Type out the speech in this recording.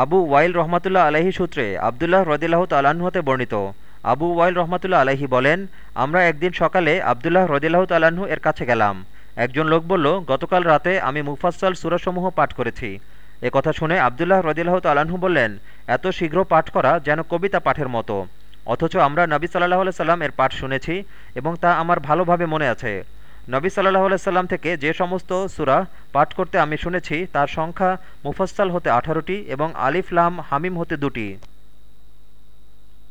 আবু ওয়াইল রহমাতুল্লাহ আলহী সূত্রে আবদুল্লাহ রদিল্লাহ তালাহতে বর্ণিত। আবু ওয়াইল রহমাতুল্লাহ আলহী বলেন, আমরা একদিন সকালে আবদুল্লাহ রদিল্লাহ তালাহু এর কাছে গেলাম। একজন লোক বলল, গতকাল রাতে আমি মুফাসল সুরাসমূহ পাঠ করেছি। এ কথা শুনে আবদুল্লাহ রদিল্লাহ তালাহু বললেন, এত শীঘ্র পাঠ করা যেন কবিতা পাঠের মতো। অথচ আমরা নবী সাল্লাহ সাল্লাম এর পাঠ শুনেছি এবং তা আমার ভালোভাবে মনে আছে। নবী সাল্লাহ সাল্লাম থেকে যে সমস্ত সুরা পাঠ করতে আমি শুনেছি, তার সংখ্যা মুফাসসাল হতে আঠারোটি এবং আলিফ লাম হামিম হতে দুটি।